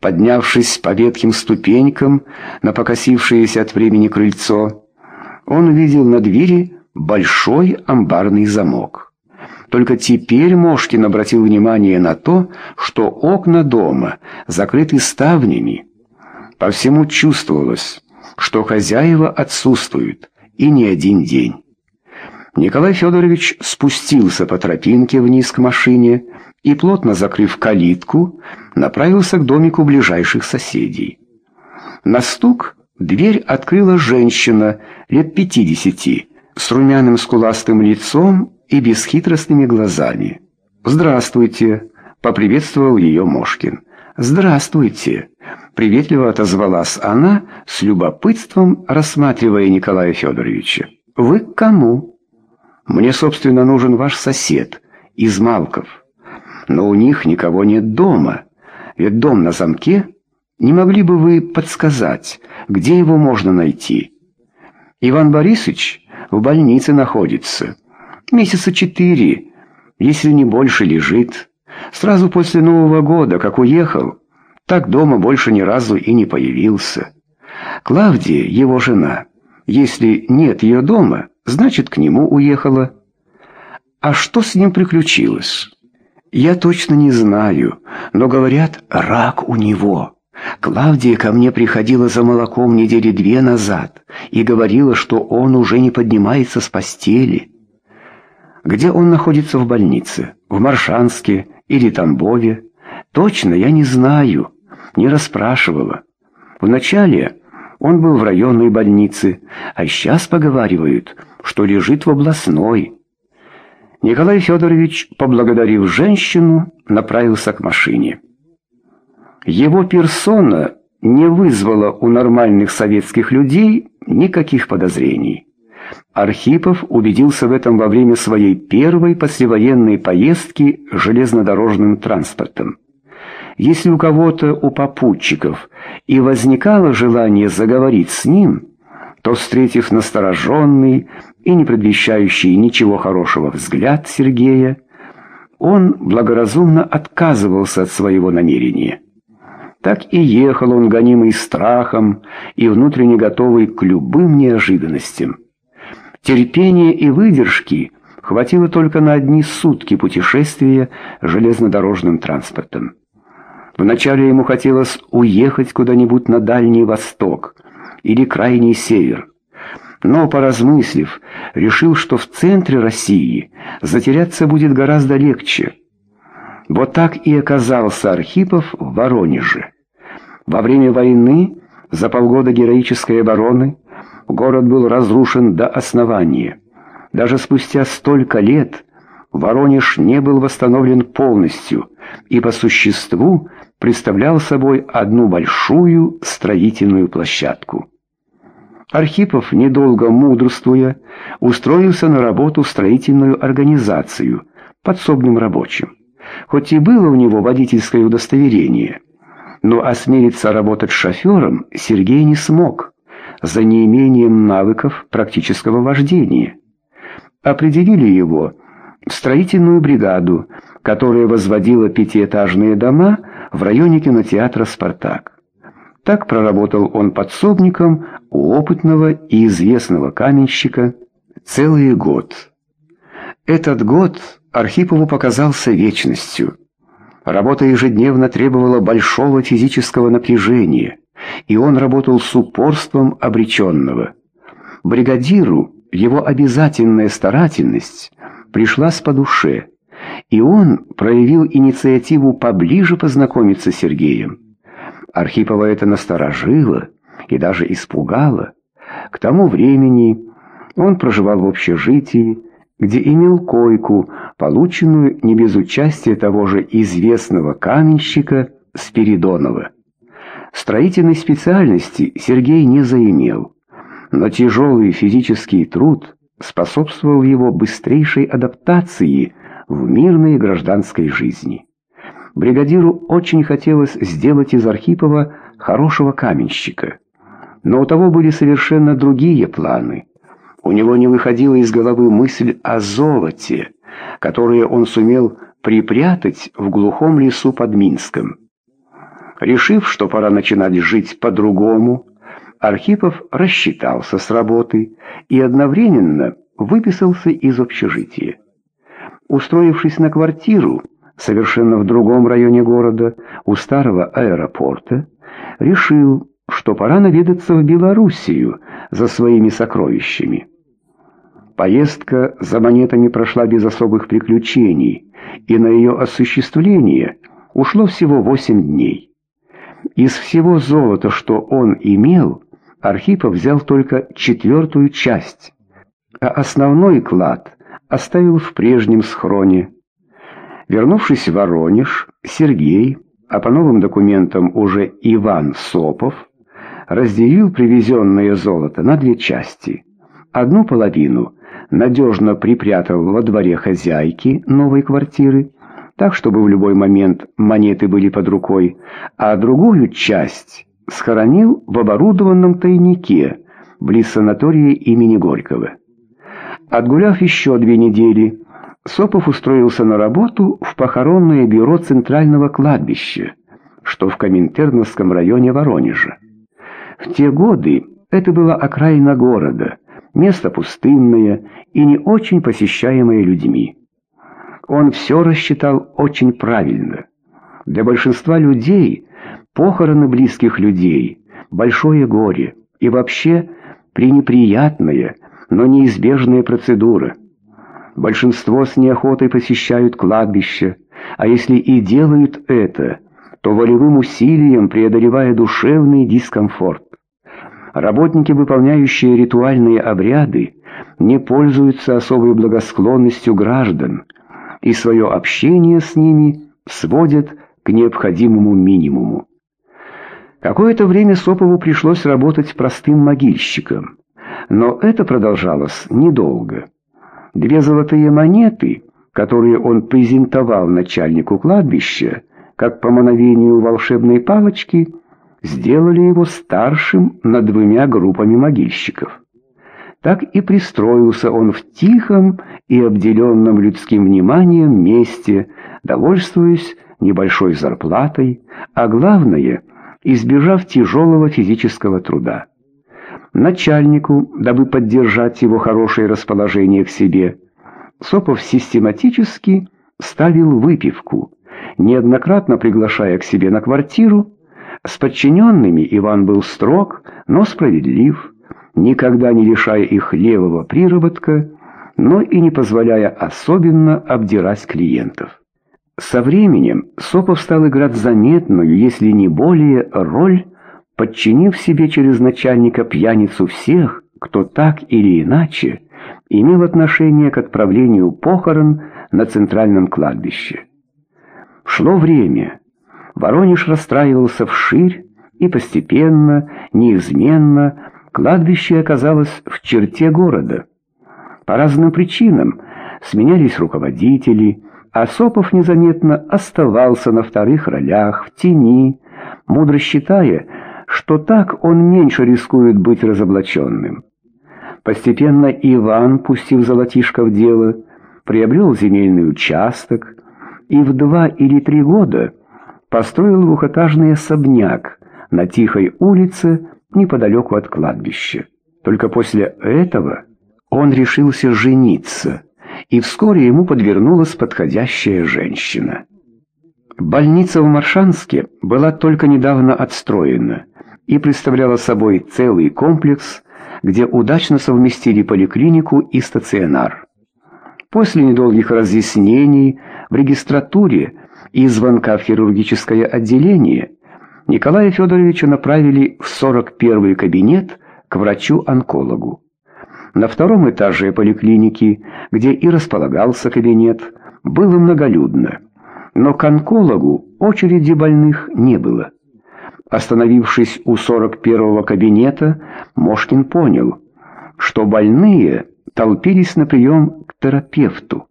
Поднявшись по ветхим ступенькам на покосившееся от времени крыльцо, он увидел на двери большой амбарный замок. Только теперь Мошкин обратил внимание на то, что окна дома закрыты ставнями. По всему чувствовалось, что хозяева отсутствуют, и не один день. Николай Федорович спустился по тропинке вниз к машине и, плотно закрыв калитку, направился к домику ближайших соседей. На стук дверь открыла женщина лет пятидесяти, с румяным скуластым лицом и бесхитростными глазами. «Здравствуйте!» — поприветствовал ее Мошкин. «Здравствуйте!» — приветливо отозвалась она, с любопытством рассматривая Николая Федоровича. «Вы к кому?» «Мне, собственно, нужен ваш сосед, из Малков. Но у них никого нет дома, ведь дом на замке. Не могли бы вы подсказать, где его можно найти?» «Иван Борисович в больнице находится. Месяца четыре, если не больше, лежит. Сразу после Нового года, как уехал, так дома больше ни разу и не появился. Клавдия, его жена, если нет ее дома, значит, к нему уехала. А что с ним приключилось? Я точно не знаю, но говорят, рак у него. Клавдия ко мне приходила за молоком недели две назад и говорила, что он уже не поднимается с постели. Где он находится в больнице? В Маршанске или Тамбове? Точно я не знаю не расспрашивала. Вначале он был в районной больнице, а сейчас поговаривают, что лежит в областной. Николай Федорович, поблагодарив женщину, направился к машине. Его персона не вызвала у нормальных советских людей никаких подозрений. Архипов убедился в этом во время своей первой послевоенной поездки железнодорожным транспортом. Если у кого-то, у попутчиков, и возникало желание заговорить с ним, то, встретив настороженный и не предвещающий ничего хорошего взгляд Сергея, он благоразумно отказывался от своего намерения. Так и ехал он, гонимый страхом и внутренне готовый к любым неожиданностям. Терпения и выдержки хватило только на одни сутки путешествия железнодорожным транспортом. Вначале ему хотелось уехать куда-нибудь на Дальний Восток или Крайний Север. Но, поразмыслив, решил, что в центре России затеряться будет гораздо легче. Вот так и оказался Архипов в Воронеже. Во время войны, за полгода героической обороны, город был разрушен до основания. Даже спустя столько лет Воронеж не был восстановлен полностью и по существу представлял собой одну большую строительную площадку. Архипов, недолго мудрствуя, устроился на работу в строительную организацию подсобным рабочим. Хоть и было у него водительское удостоверение, но осмелиться работать шофером Сергей не смог за неимением навыков практического вождения. Определили его в строительную бригаду, которая возводила пятиэтажные дома в районе кинотеатра «Спартак». Так проработал он подсобником у опытного и известного каменщика целый год. Этот год Архипову показался вечностью. Работа ежедневно требовала большого физического напряжения, и он работал с упорством обреченного. Бригадиру его обязательная старательность пришлась по душе – и он проявил инициативу поближе познакомиться с Сергеем. Архипова это насторожило и даже испугало. К тому времени он проживал в общежитии, где имел койку, полученную не без участия того же известного каменщика Спиридонова. Строительной специальности Сергей не заимел, но тяжелый физический труд способствовал его быстрейшей адаптации в мирной гражданской жизни. Бригадиру очень хотелось сделать из Архипова хорошего каменщика. Но у того были совершенно другие планы. У него не выходила из головы мысль о золоте, которое он сумел припрятать в глухом лесу под Минском. Решив, что пора начинать жить по-другому, Архипов рассчитался с работы и одновременно выписался из общежития. Устроившись на квартиру, совершенно в другом районе города, у старого аэропорта, решил, что пора наведаться в Белоруссию за своими сокровищами. Поездка за монетами прошла без особых приключений, и на ее осуществление ушло всего восемь дней. Из всего золота, что он имел, Архипов взял только четвертую часть, а основной клад оставил в прежнем схроне. Вернувшись в Воронеж, Сергей, а по новым документам уже Иван Сопов, разделил привезенное золото на две части. Одну половину надежно припрятал во дворе хозяйки новой квартиры, так, чтобы в любой момент монеты были под рукой, а другую часть схоронил в оборудованном тайнике близ санатория имени Горького. Отгуляв еще две недели, Сопов устроился на работу в похоронное бюро Центрального кладбища, что в Коминтерновском районе Воронежа. В те годы это была окраина города, место пустынное и не очень посещаемое людьми. Он все рассчитал очень правильно. Для большинства людей похороны близких людей, большое горе и вообще пренеприятная, но неизбежная процедура. Большинство с неохотой посещают кладбище, а если и делают это, то волевым усилием преодолевая душевный дискомфорт. Работники, выполняющие ритуальные обряды, не пользуются особой благосклонностью граждан, и свое общение с ними сводят к необходимому минимуму. Какое-то время Сопову пришлось работать простым могильщиком, но это продолжалось недолго. Две золотые монеты, которые он презентовал начальнику кладбища, как по мановению волшебной палочки, сделали его старшим над двумя группами могильщиков. Так и пристроился он в тихом и обделенном людским вниманием месте, довольствуясь небольшой зарплатой, а главное, избежав тяжелого физического труда. Начальнику, дабы поддержать его хорошее расположение к себе, Сопов систематически ставил выпивку, неоднократно приглашая к себе на квартиру. С подчиненными Иван был строг, но справедлив, никогда не лишая их левого приработка, но и не позволяя особенно обдирать клиентов. Со временем Сопов стал играть заметную, если не более, роль, подчинив себе через начальника пьяницу всех, кто так или иначе имел отношение к отправлению похорон на центральном кладбище. Шло время. Воронеж расстраивался вширь, и постепенно, неизменно, кладбище оказалось в черте города. По разным причинам сменялись руководители, Осопов незаметно оставался на вторых ролях, в тени, мудро считая, что так он меньше рискует быть разоблаченным. Постепенно Иван, пустив золотишко в дело, приобрел земельный участок и в два или три года построил двухэтажный особняк на тихой улице неподалеку от кладбища. Только после этого он решился жениться – и вскоре ему подвернулась подходящая женщина. Больница в Маршанске была только недавно отстроена и представляла собой целый комплекс, где удачно совместили поликлинику и стационар. После недолгих разъяснений в регистратуре и звонка в хирургическое отделение Николая Федоровича направили в 41-й кабинет к врачу-онкологу. На втором этаже поликлиники, где и располагался кабинет, было многолюдно, но к онкологу очереди больных не было. Остановившись у 41-го кабинета, Мошкин понял, что больные толпились на прием к терапевту,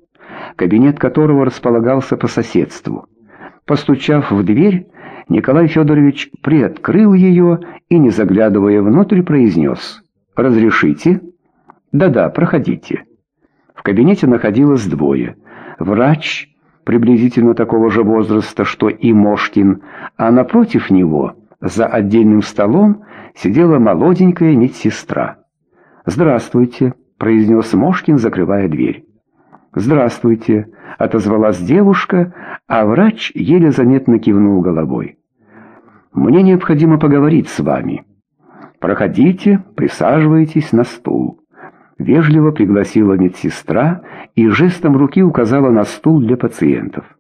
кабинет которого располагался по соседству. Постучав в дверь, Николай Федорович приоткрыл ее и, не заглядывая внутрь, произнес «Разрешите?» «Да-да, проходите». В кабинете находилось двое. Врач, приблизительно такого же возраста, что и Мошкин, а напротив него, за отдельным столом, сидела молоденькая медсестра. «Здравствуйте», — произнес Мошкин, закрывая дверь. «Здравствуйте», — отозвалась девушка, а врач еле заметно кивнул головой. «Мне необходимо поговорить с вами. Проходите, присаживайтесь на стул». Вежливо пригласила медсестра и жестом руки указала на стул для пациентов.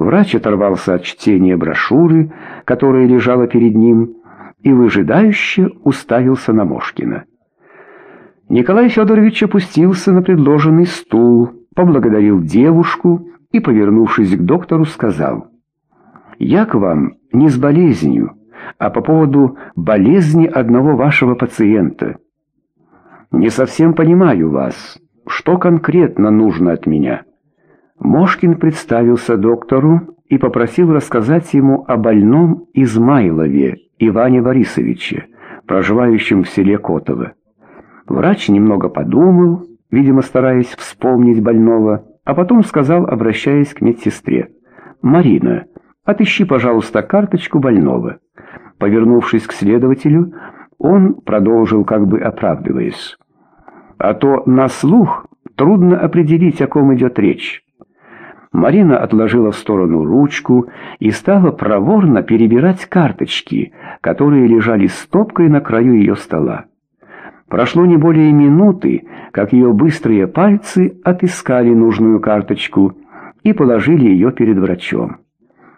Врач оторвался от чтения брошюры, которая лежала перед ним, и выжидающе уставился на Мошкина. Николай Федорович опустился на предложенный стул, поблагодарил девушку и, повернувшись к доктору, сказал, «Я к вам не с болезнью, а по поводу болезни одного вашего пациента. Не совсем понимаю вас, что конкретно нужно от меня». Мошкин представился доктору и попросил рассказать ему о больном Измайлове Иване Борисовиче, проживающем в селе Котово. Врач немного подумал, видимо, стараясь вспомнить больного, а потом сказал, обращаясь к медсестре, «Марина, отыщи, пожалуйста, карточку больного». Повернувшись к следователю, он продолжил, как бы оправдываясь, «А то на слух трудно определить, о ком идет речь». Марина отложила в сторону ручку и стала проворно перебирать карточки, которые лежали стопкой на краю ее стола. Прошло не более минуты, как ее быстрые пальцы отыскали нужную карточку и положили ее перед врачом.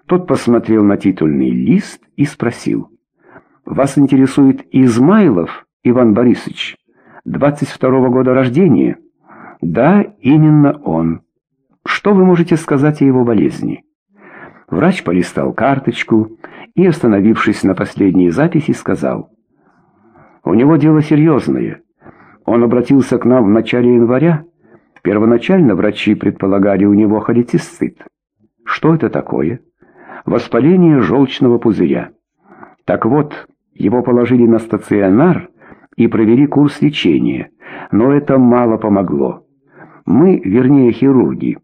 Тот посмотрел на титульный лист и спросил. «Вас интересует Измайлов Иван Борисович, 22-го года рождения?» «Да, именно он. Что вы можете сказать о его болезни?» Врач полистал карточку и, остановившись на последней записи, сказал. У него дело серьезное. Он обратился к нам в начале января. Первоначально врачи предполагали у него холецистит. Что это такое? Воспаление желчного пузыря. Так вот, его положили на стационар и провели курс лечения, но это мало помогло. Мы, вернее хирурги,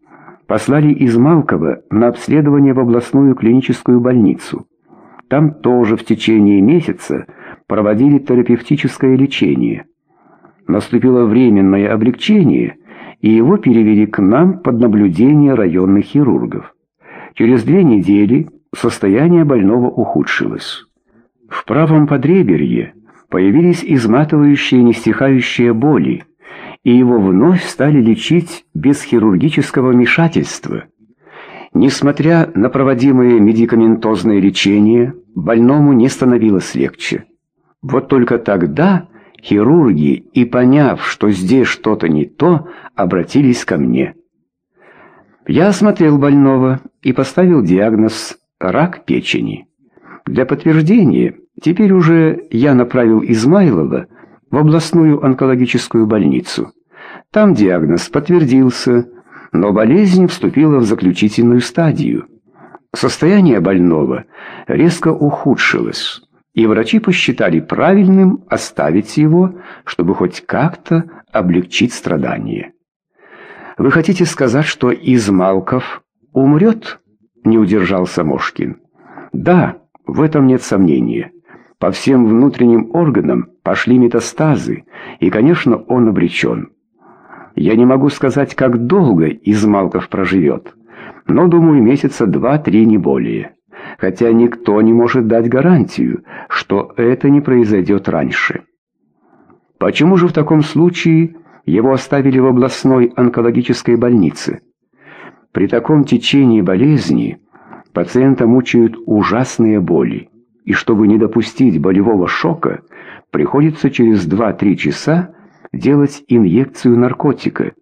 послали из Малкова на обследование в областную клиническую больницу. Там тоже в течение месяца проводили терапевтическое лечение. Наступило временное облегчение, и его перевели к нам под наблюдение районных хирургов. Через две недели состояние больного ухудшилось. В правом подреберье появились изматывающие нестихающие боли, и его вновь стали лечить без хирургического вмешательства. Несмотря на проводимое медикаментозное лечение, больному не становилось легче. Вот только тогда хирурги, и поняв, что здесь что-то не то, обратились ко мне. Я осмотрел больного и поставил диагноз «рак печени». Для подтверждения теперь уже я направил Измайлова в областную онкологическую больницу. Там диагноз подтвердился, но болезнь вступила в заключительную стадию. Состояние больного резко ухудшилось и врачи посчитали правильным оставить его, чтобы хоть как-то облегчить страдания. «Вы хотите сказать, что Измалков умрет?» — не удержался Мошкин. «Да, в этом нет сомнения. По всем внутренним органам пошли метастазы, и, конечно, он обречен. Я не могу сказать, как долго Измалков проживет, но, думаю, месяца два-три не более» хотя никто не может дать гарантию, что это не произойдет раньше. Почему же в таком случае его оставили в областной онкологической больнице? При таком течении болезни пациента мучают ужасные боли, и чтобы не допустить болевого шока, приходится через 2-3 часа делать инъекцию наркотика.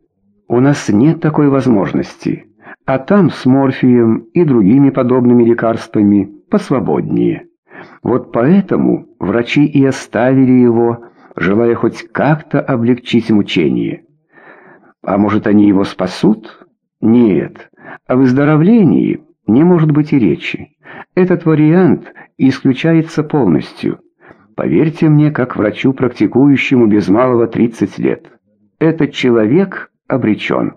У нас нет такой возможности а там с морфием и другими подобными лекарствами посвободнее. Вот поэтому врачи и оставили его, желая хоть как-то облегчить мучение. А может, они его спасут? Нет, о выздоровлении не может быть и речи. Этот вариант исключается полностью. Поверьте мне, как врачу, практикующему без малого 30 лет. Этот человек обречен.